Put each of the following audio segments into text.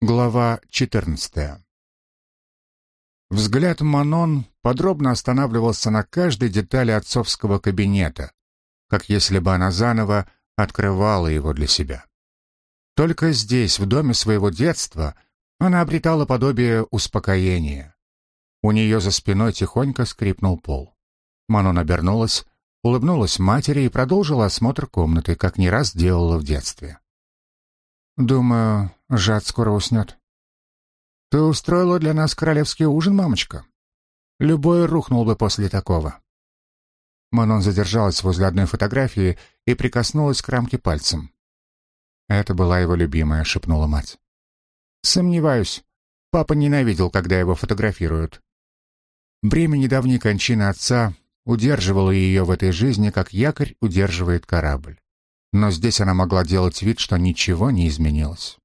Глава 14. Взгляд Манон подробно останавливался на каждой детали отцовского кабинета, как если бы она заново открывала его для себя. Только здесь, в доме своего детства, она обретала подобие успокоения. У нее за спиной тихонько скрипнул пол. Манон обернулась, улыбнулась матери и продолжила осмотр комнаты, как не раз делала в детстве. «Думаю, Жад скоро уснет». «Ты устроила для нас королевский ужин, мамочка?» «Любой рухнул бы после такого». Манон задержалась возле одной фотографии и прикоснулась к рамке пальцем. «Это была его любимая», — шепнула мать. «Сомневаюсь. Папа ненавидел, когда его фотографируют». Бремя недавней кончины отца удерживало ее в этой жизни, как якорь удерживает корабль но здесь она могла делать вид, что ничего не изменилось.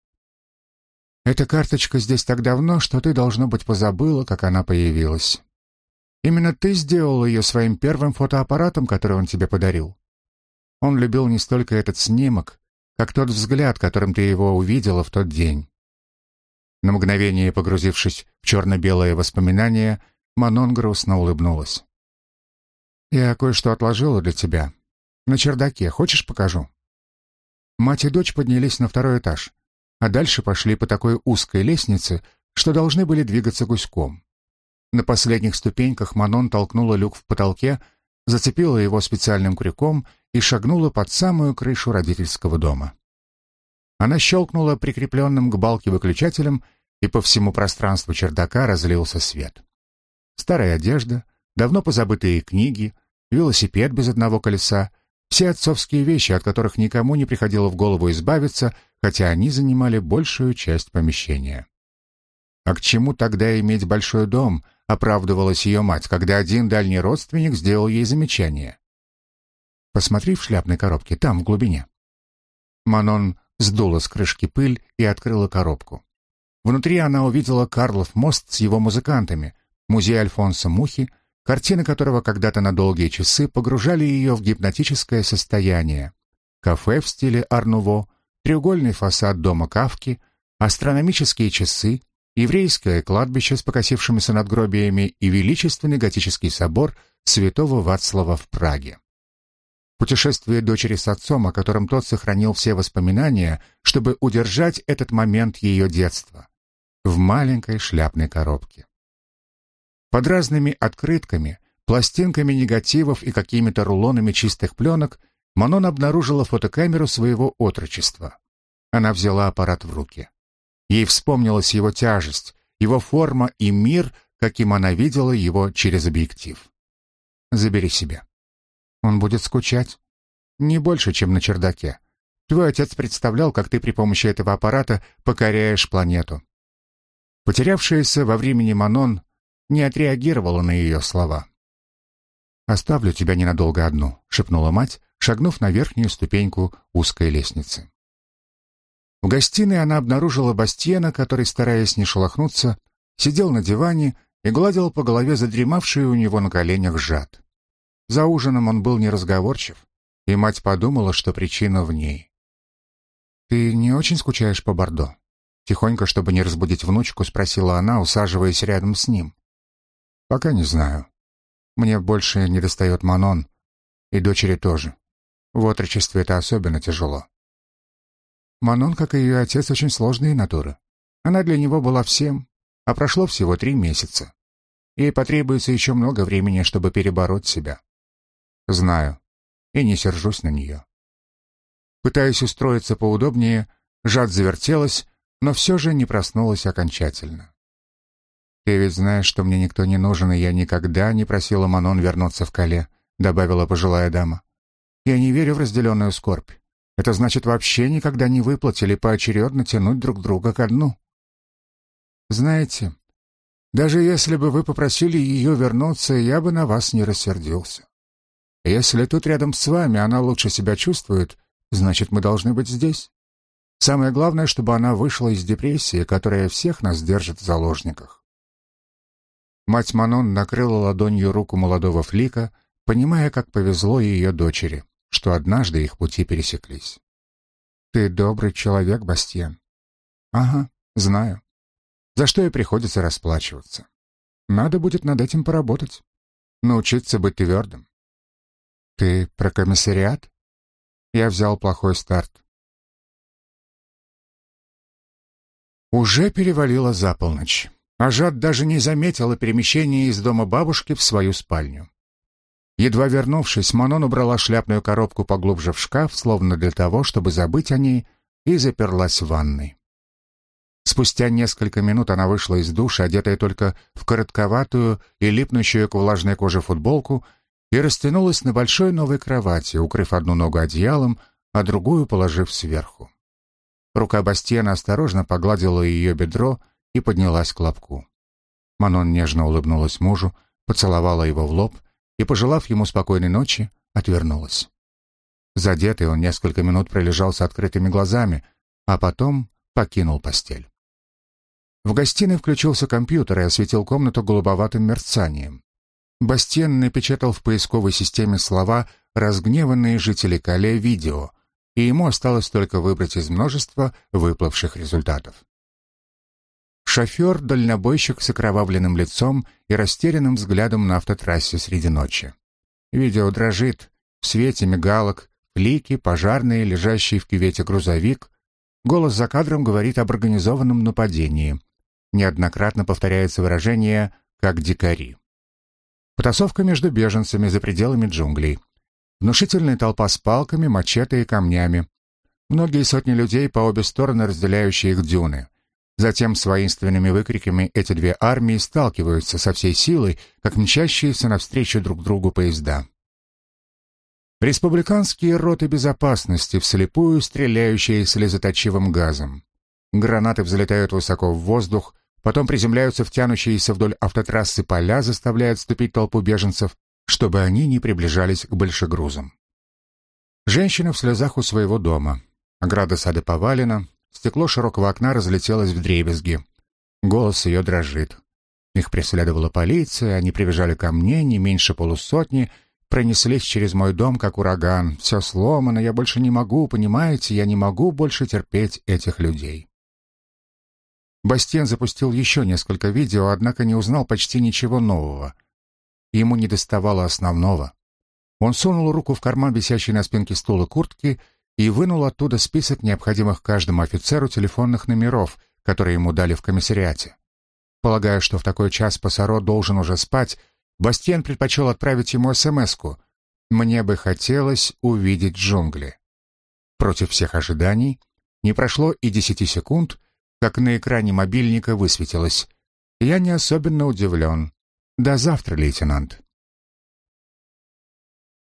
«Эта карточка здесь так давно, что ты, должно быть, позабыла, как она появилась. Именно ты сделал ее своим первым фотоаппаратом, который он тебе подарил. Он любил не столько этот снимок, как тот взгляд, которым ты его увидела в тот день». На мгновение погрузившись в черно-белое воспоминание, Манон грустно улыбнулась. «Я кое-что отложила для тебя. На чердаке. Хочешь, покажу?» Мать и дочь поднялись на второй этаж, а дальше пошли по такой узкой лестнице, что должны были двигаться гуськом. На последних ступеньках Манон толкнула люк в потолке, зацепила его специальным крюком и шагнула под самую крышу родительского дома. Она щелкнула прикрепленным к балке выключателем, и по всему пространству чердака разлился свет. Старая одежда, давно позабытые книги, велосипед без одного колеса — все отцовские вещи, от которых никому не приходило в голову избавиться, хотя они занимали большую часть помещения. А к чему тогда иметь большой дом, оправдывалась ее мать, когда один дальний родственник сделал ей замечание. «Посмотри в шляпной коробке, там, в глубине». Манон сдула с крышки пыль и открыла коробку. Внутри она увидела Карлов мост с его музыкантами, музей Альфонса Мухи, картины которого когда-то на долгие часы погружали ее в гипнотическое состояние. Кафе в стиле Арнуво, треугольный фасад дома Кавки, астрономические часы, еврейское кладбище с покосившимися надгробиями и величественный готический собор святого Вацлава в Праге. Путешествие дочери с отцом, о котором тот сохранил все воспоминания, чтобы удержать этот момент ее детства. В маленькой шляпной коробке. Под разными открытками, пластинками негативов и какими-то рулонами чистых пленок Манон обнаружила фотокамеру своего отрочества. Она взяла аппарат в руки. Ей вспомнилась его тяжесть, его форма и мир, каким она видела его через объектив. Забери себе. Он будет скучать. Не больше, чем на чердаке. Твой отец представлял, как ты при помощи этого аппарата покоряешь планету. Потерявшаяся во времени Манон не отреагировала на ее слова. «Оставлю тебя ненадолго одну», — шепнула мать, шагнув на верхнюю ступеньку узкой лестницы. В гостиной она обнаружила Бастиена, который, стараясь не шелохнуться, сидел на диване и гладил по голове задремавший у него на коленях жад. За ужином он был неразговорчив, и мать подумала, что причина в ней. «Ты не очень скучаешь по Бордо?» Тихонько, чтобы не разбудить внучку, спросила она, усаживаясь рядом с ним. Пока не знаю. Мне больше не достает Манон, и дочери тоже. В отрочестве это особенно тяжело. Манон, как и ее отец, очень сложные натуры. Она для него была всем, а прошло всего три месяца. Ей потребуется еще много времени, чтобы перебороть себя. Знаю, и не сержусь на нее. Пытаясь устроиться поудобнее, Жад завертелась, но все же не проснулась окончательно. «Ты ведь знаешь, что мне никто не нужен, и я никогда не просила Манон вернуться в Кале», — добавила пожилая дама. «Я не верю в разделенную скорбь. Это значит вообще никогда не выплатили поочередно тянуть друг друга ко дну». «Знаете, даже если бы вы попросили ее вернуться, я бы на вас не рассердился. Если тут рядом с вами она лучше себя чувствует, значит, мы должны быть здесь. Самое главное, чтобы она вышла из депрессии, которая всех нас держит в заложниках. Мать Манон накрыла ладонью руку молодого флика, понимая, как повезло ее дочери, что однажды их пути пересеклись. «Ты добрый человек, Бастиен». «Ага, Знаю. За что и приходится расплачиваться. Надо будет над этим поработать. Научиться быть твердым. Ты про комиссариат? Я взял плохой старт. Уже перевалило за полночь. Ажат даже не заметила перемещения из дома бабушки в свою спальню. Едва вернувшись, Манон убрала шляпную коробку поглубже в шкаф, словно для того, чтобы забыть о ней, и заперлась в ванной. Спустя несколько минут она вышла из душа, одетая только в коротковатую и липнущую к влажной коже футболку, и растянулась на большой новой кровати, укрыв одну ногу одеялом, а другую положив сверху. Рука Бастиена осторожно погладила ее бедро и поднялась к лобку. Манон нежно улыбнулась мужу, поцеловала его в лоб и, пожелав ему спокойной ночи, отвернулась. Задетый он несколько минут пролежал с открытыми глазами, а потом покинул постель. В гостиной включился компьютер и осветил комнату голубоватым мерцанием. Бастиен напечатал в поисковой системе слова «разгневанные жители Кале видео», и ему осталось только выбрать из множества выплывших результатов. Шофер-дальнобойщик с окровавленным лицом и растерянным взглядом на автотрассе среди ночи. Видео дрожит, в свете мигалок, флики, пожарные, лежащий в кювете грузовик. Голос за кадром говорит об организованном нападении неоднократно повторяется выражение «как дикари». Потасовка между беженцами за пределами джунглей. Внушительная толпа с палками, мачете и камнями. Многие сотни людей по обе стороны, разделяющие их дюны. Затем с воинственными выкриками эти две армии сталкиваются со всей силой, как мчащиеся навстречу друг другу поезда. Республиканские роты безопасности, вслепую стреляющие слезоточивым газом. Гранаты взлетают высоко в воздух, Потом приземляются в тянущиеся вдоль автотрассы поля, заставляя отступить толпу беженцев, чтобы они не приближались к большегрузам. Женщина в слезах у своего дома. Ограда сада повалена, стекло широкого окна разлетелось в дребезги. Голос ее дрожит. Их преследовала полиция, они прибежали ко мне, не меньше полусотни, пронеслись через мой дом, как ураган. Все сломано, я больше не могу, понимаете, я не могу больше терпеть этих людей. Бастиен запустил еще несколько видео, однако не узнал почти ничего нового. Ему не доставало основного. Он сунул руку в карман висящей на спинке стула куртки и вынул оттуда список необходимых каждому офицеру телефонных номеров, которые ему дали в комиссариате. Полагая, что в такой час Пассаро должен уже спать, Бастиен предпочел отправить ему СМС-ку. «Мне бы хотелось увидеть джунгли». Против всех ожиданий не прошло и десяти секунд, как на экране мобильника высветилось. Я не особенно удивлен. До завтра, лейтенант.